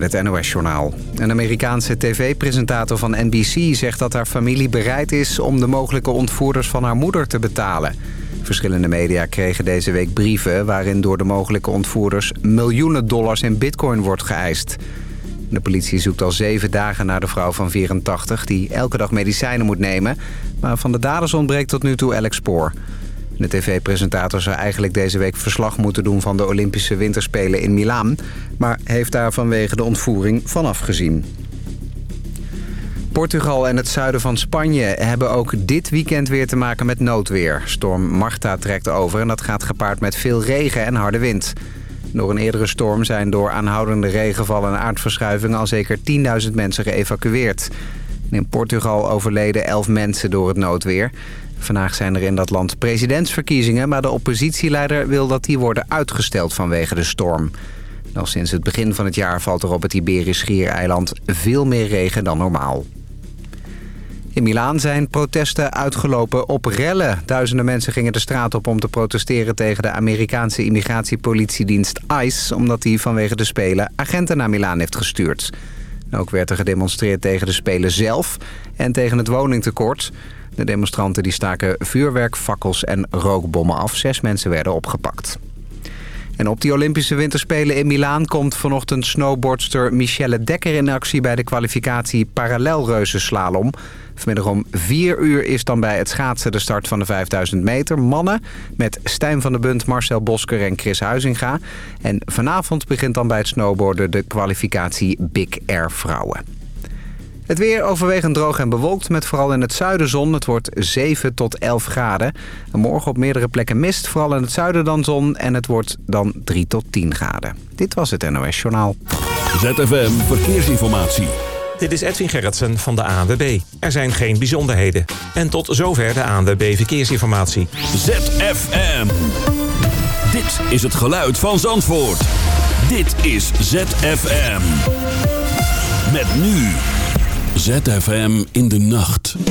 met het NOS-journaal. Een Amerikaanse tv-presentator van NBC zegt dat haar familie bereid is... om de mogelijke ontvoerders van haar moeder te betalen. Verschillende media kregen deze week brieven... waarin door de mogelijke ontvoerders miljoenen dollars in bitcoin wordt geëist. De politie zoekt al zeven dagen naar de vrouw van 84... die elke dag medicijnen moet nemen. Maar van de daders ontbreekt tot nu toe elk spoor. De tv-presentator zou eigenlijk deze week verslag moeten doen... van de Olympische Winterspelen in Milaan... maar heeft daar vanwege de ontvoering vanaf gezien. Portugal en het zuiden van Spanje hebben ook dit weekend weer te maken met noodweer. Storm Marta trekt over en dat gaat gepaard met veel regen en harde wind. Door een eerdere storm zijn door aanhoudende regenval en aardverschuivingen... al zeker 10.000 mensen geëvacueerd. In Portugal overleden 11 mensen door het noodweer. Vandaag zijn er in dat land presidentsverkiezingen... maar de oppositieleider wil dat die worden uitgesteld vanwege de storm. Al sinds het begin van het jaar valt er op het Iberisch Schiereiland veel meer regen dan normaal. In Milaan zijn protesten uitgelopen op rellen. Duizenden mensen gingen de straat op om te protesteren tegen de Amerikaanse immigratiepolitiedienst ICE... omdat die vanwege de Spelen agenten naar Milaan heeft gestuurd. Ook werd er gedemonstreerd tegen de Spelen zelf en tegen het woningtekort. De demonstranten die staken vuurwerk, fakkels en rookbommen af. Zes mensen werden opgepakt. En op die Olympische Winterspelen in Milaan komt vanochtend snowboardster Michelle Dekker in actie bij de kwalificatie parallelreuzenslalom. Vanmiddag om 4 uur is dan bij het schaatsen de start van de 5000 meter mannen... met Stijn van der Bunt, Marcel Bosker en Chris Huizinga. En vanavond begint dan bij het snowboarden de kwalificatie Big Air vrouwen. Het weer overwegend droog en bewolkt met vooral in het zuiden zon. Het wordt 7 tot 11 graden. morgen op meerdere plekken mist, vooral in het zuiden dan zon. En het wordt dan 3 tot 10 graden. Dit was het NOS Journaal. ZFM Verkeersinformatie. Dit is Edwin Gerritsen van de ANWB. Er zijn geen bijzonderheden. En tot zover de ANWB Verkeersinformatie. ZFM. Dit is het geluid van Zandvoort. Dit is ZFM. Met nu... ZFM in de nacht. Dus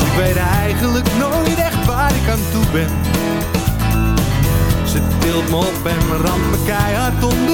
ik weet eigenlijk nooit echt waar ik aan toe ben. Ze tilt me op en ramt me keihard onderuit.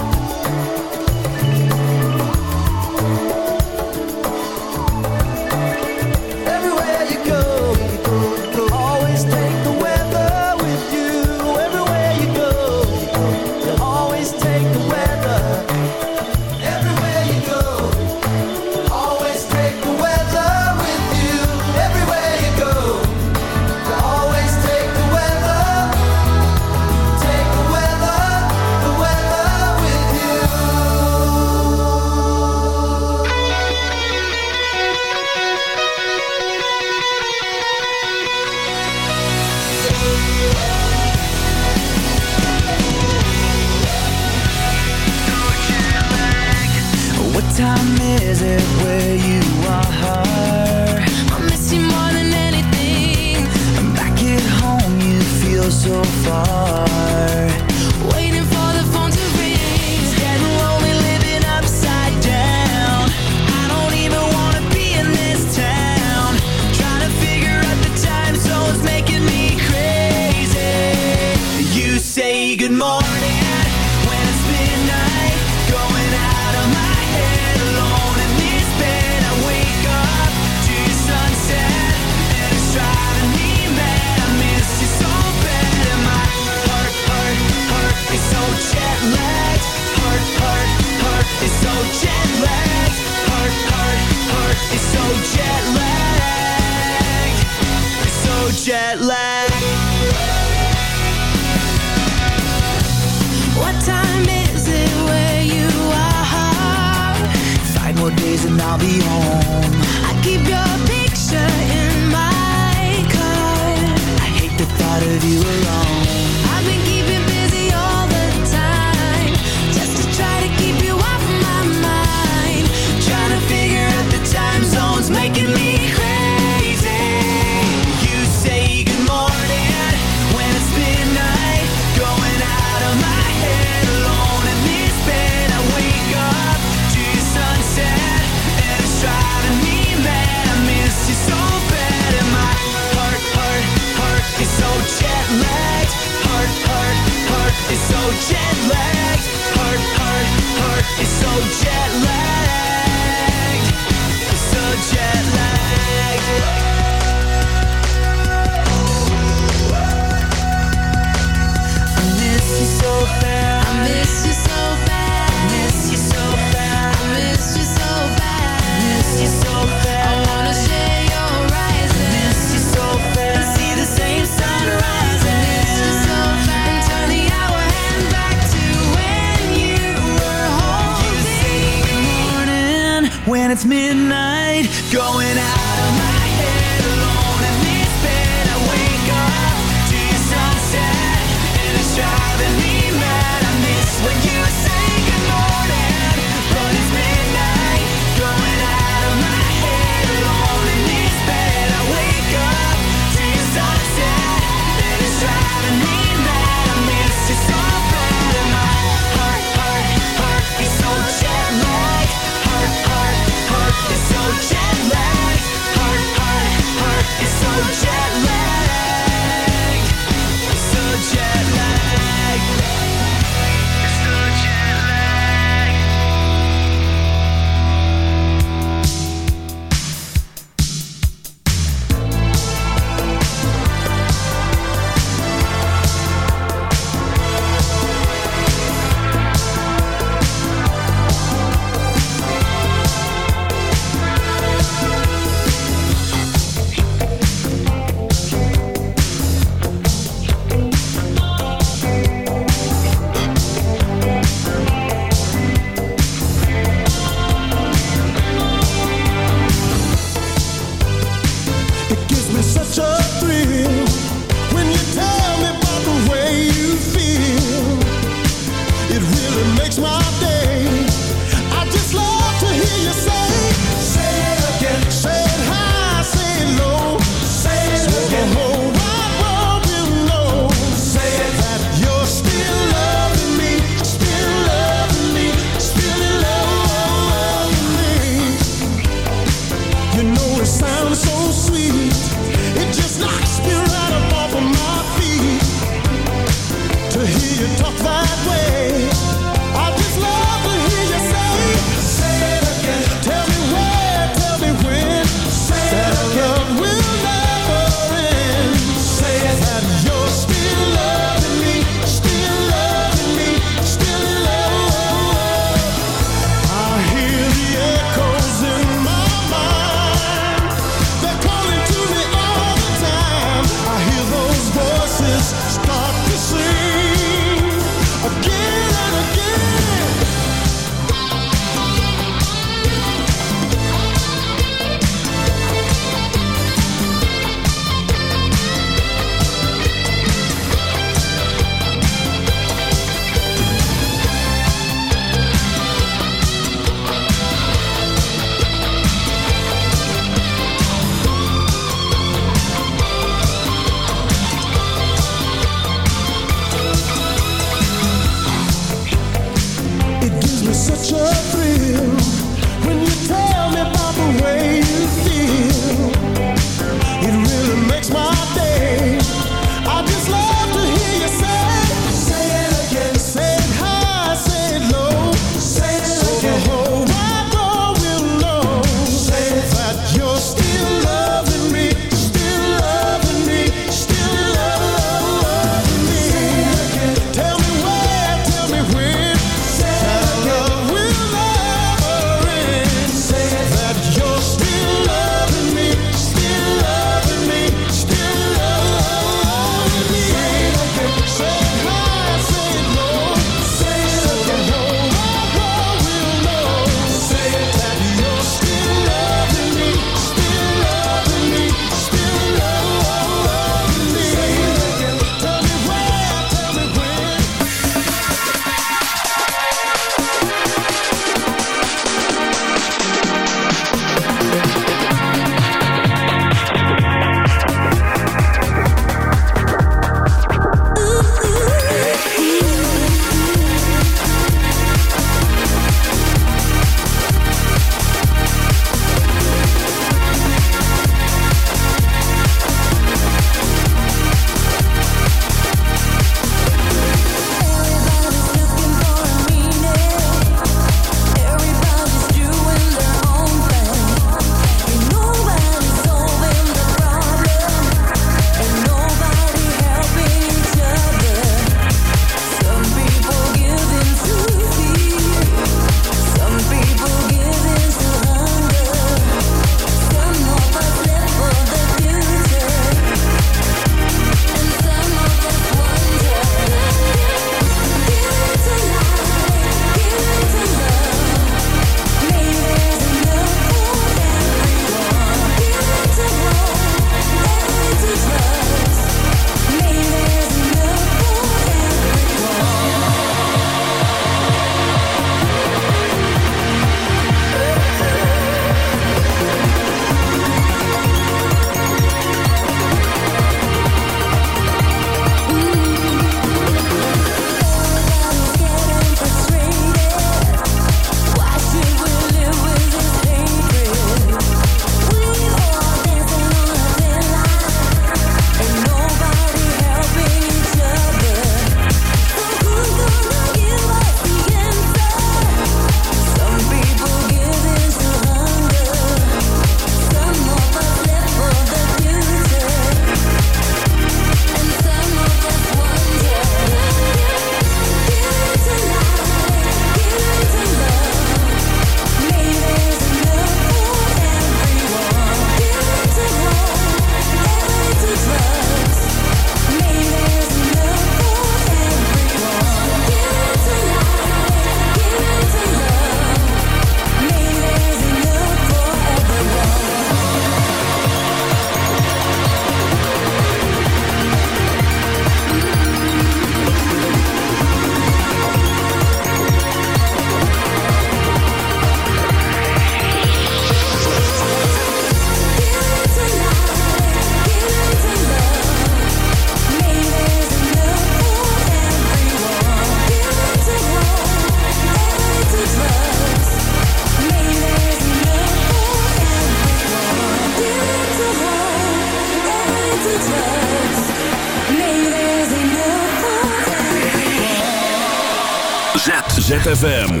ZFM.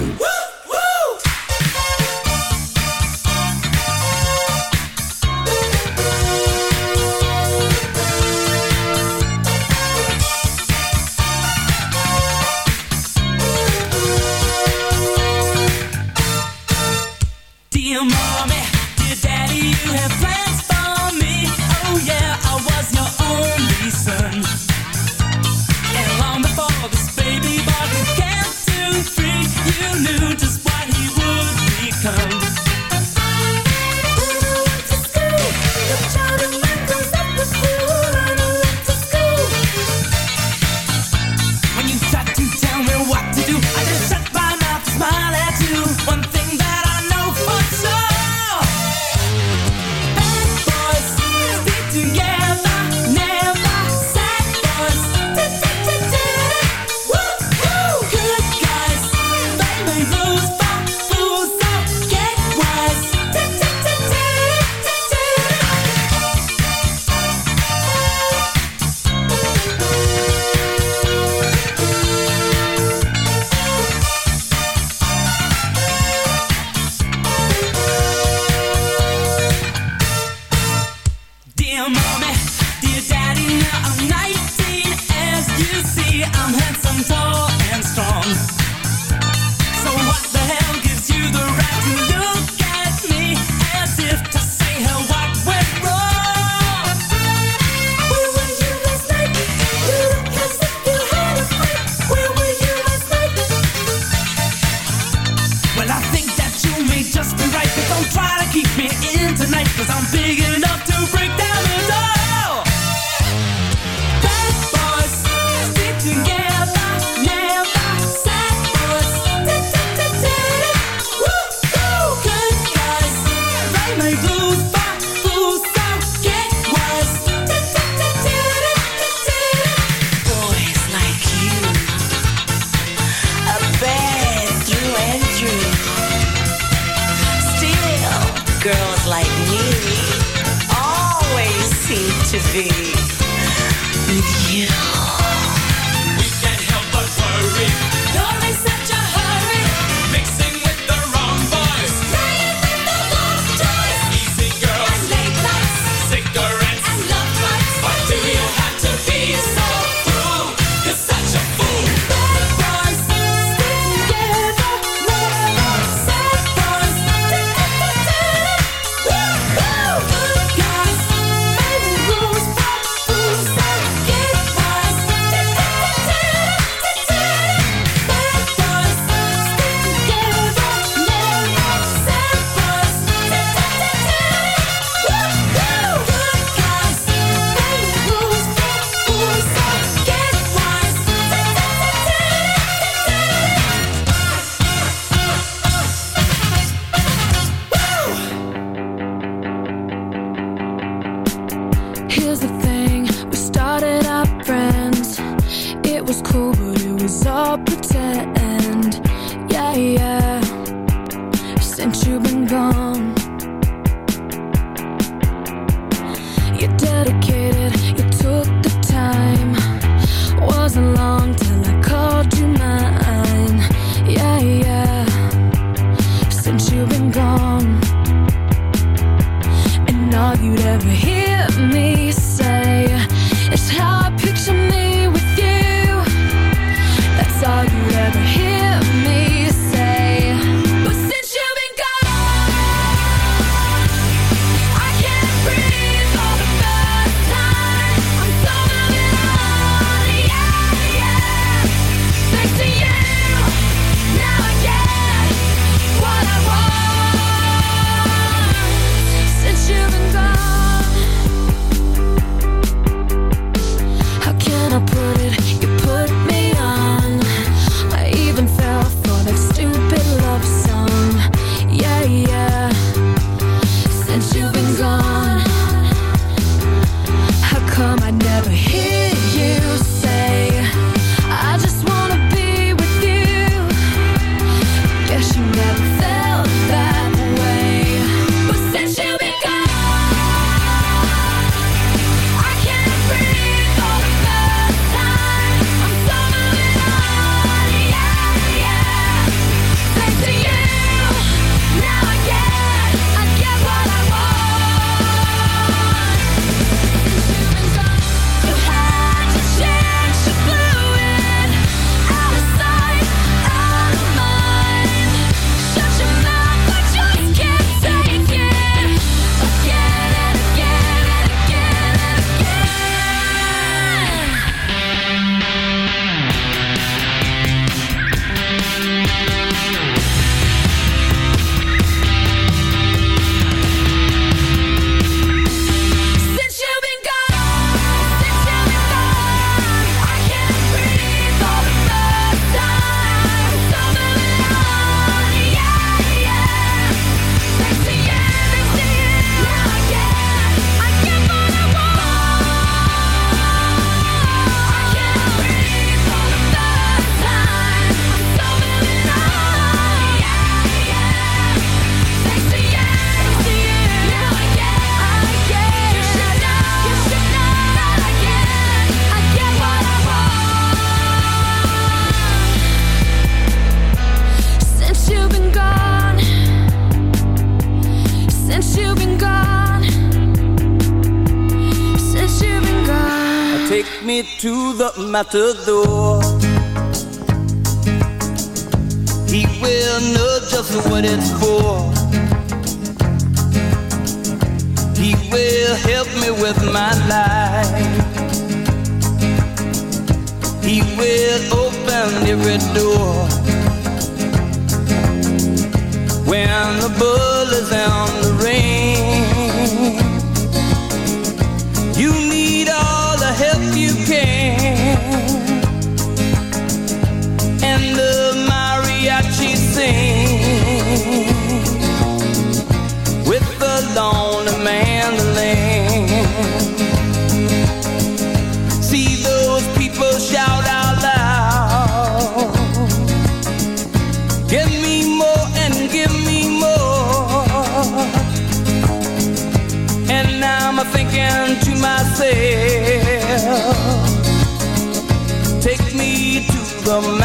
to do.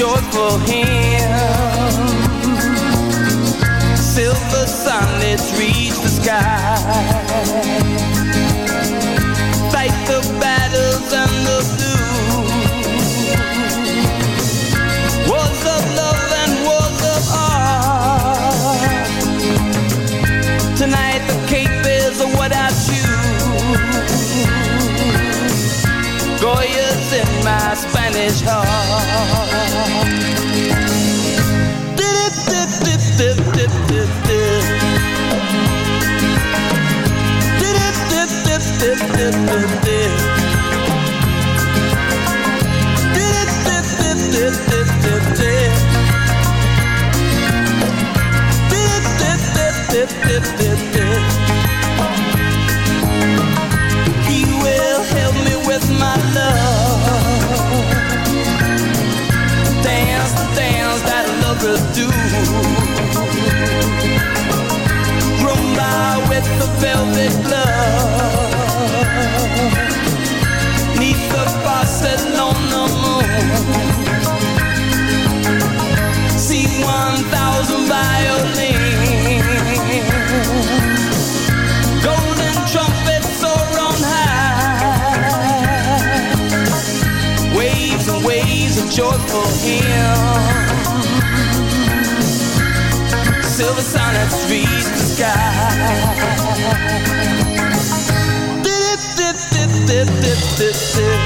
joyful hymns. Silver sunlets reach the sky. Fight the battles and the the velvet glove. Neath the Barcelona moon. See one thousand violins. Golden trumpets soar on high. Waves and waves of joyful hymns. Silver sonnets reach the sky. Dip, dip, dip,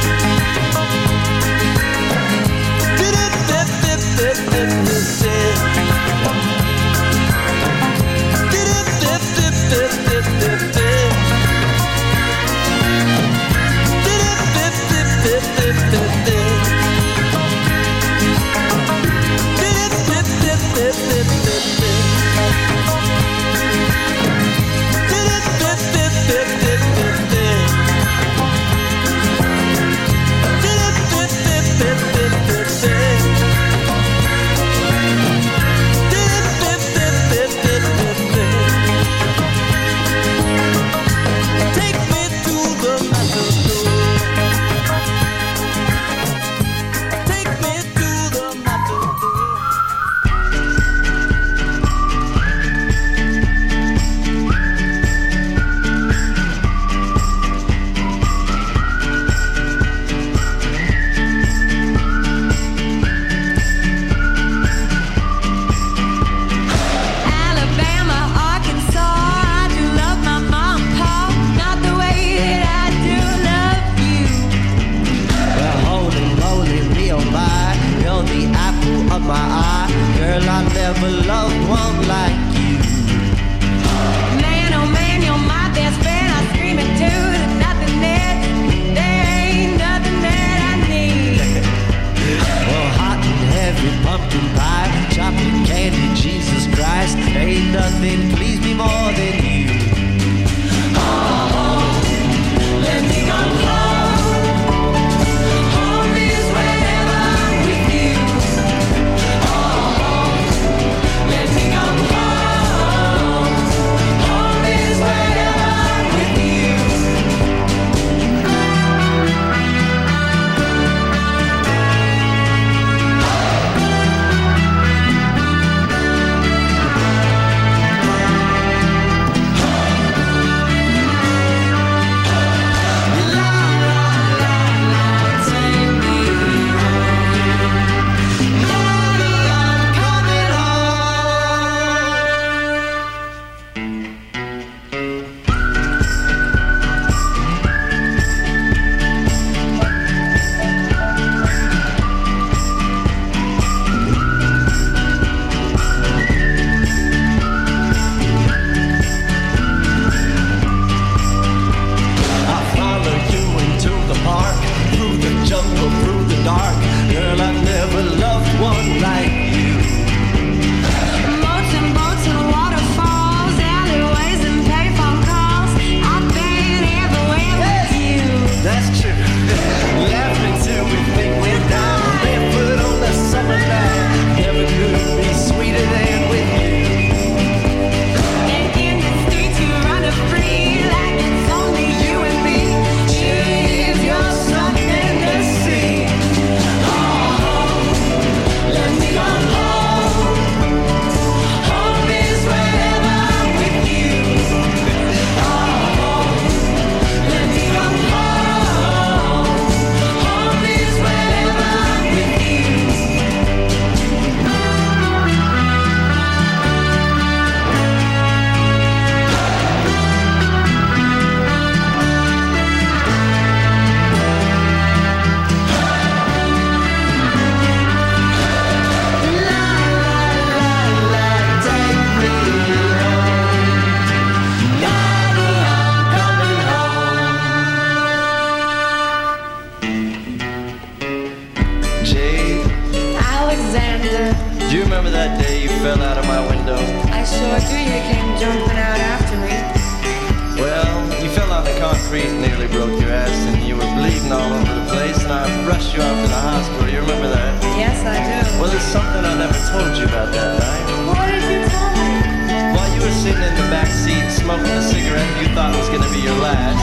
something I never told you about that night. What did you tell me? While you were sitting in the back seat smoking a cigarette you thought was to be your last,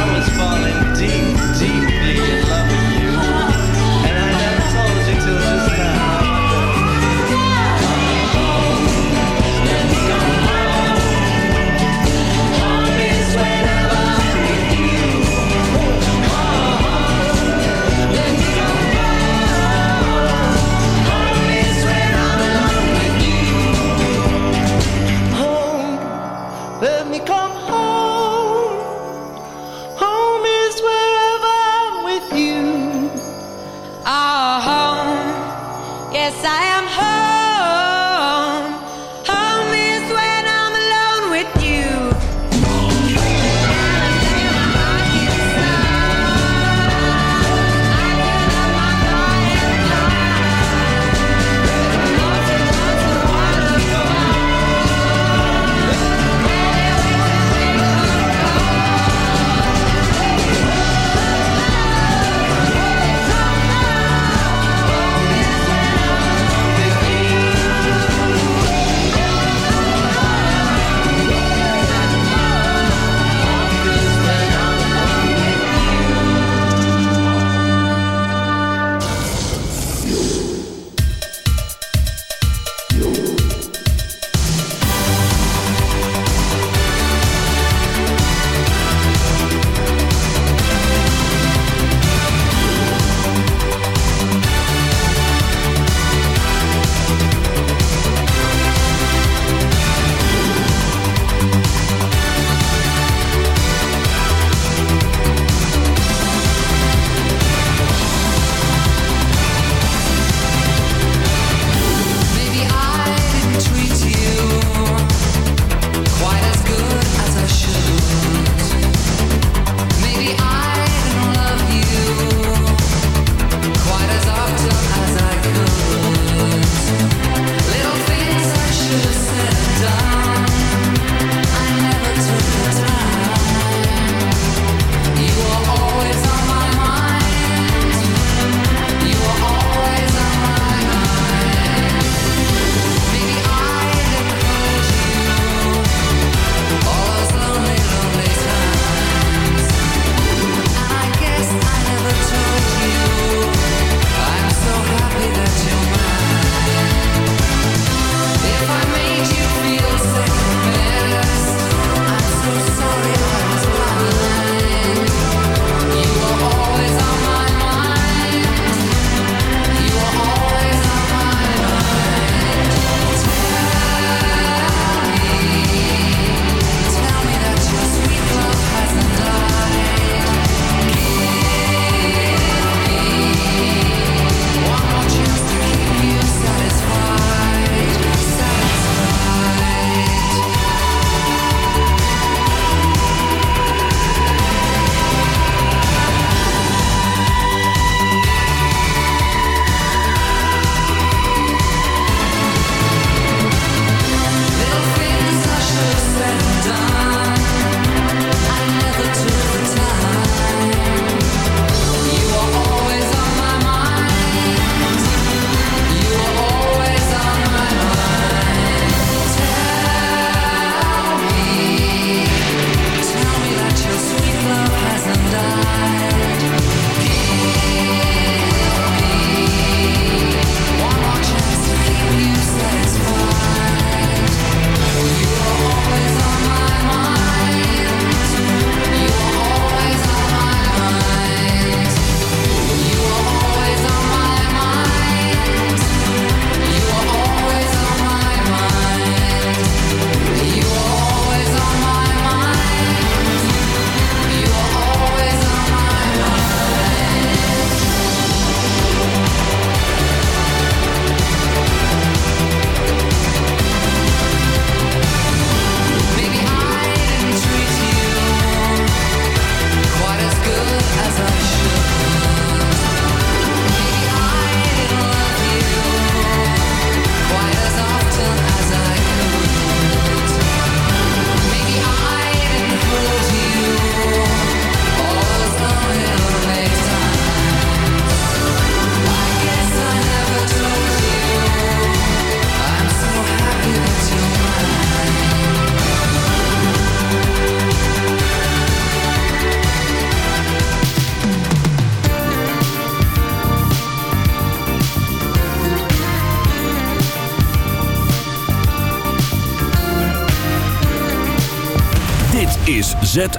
I was falling deep, deeply